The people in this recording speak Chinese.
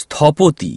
স্থপতি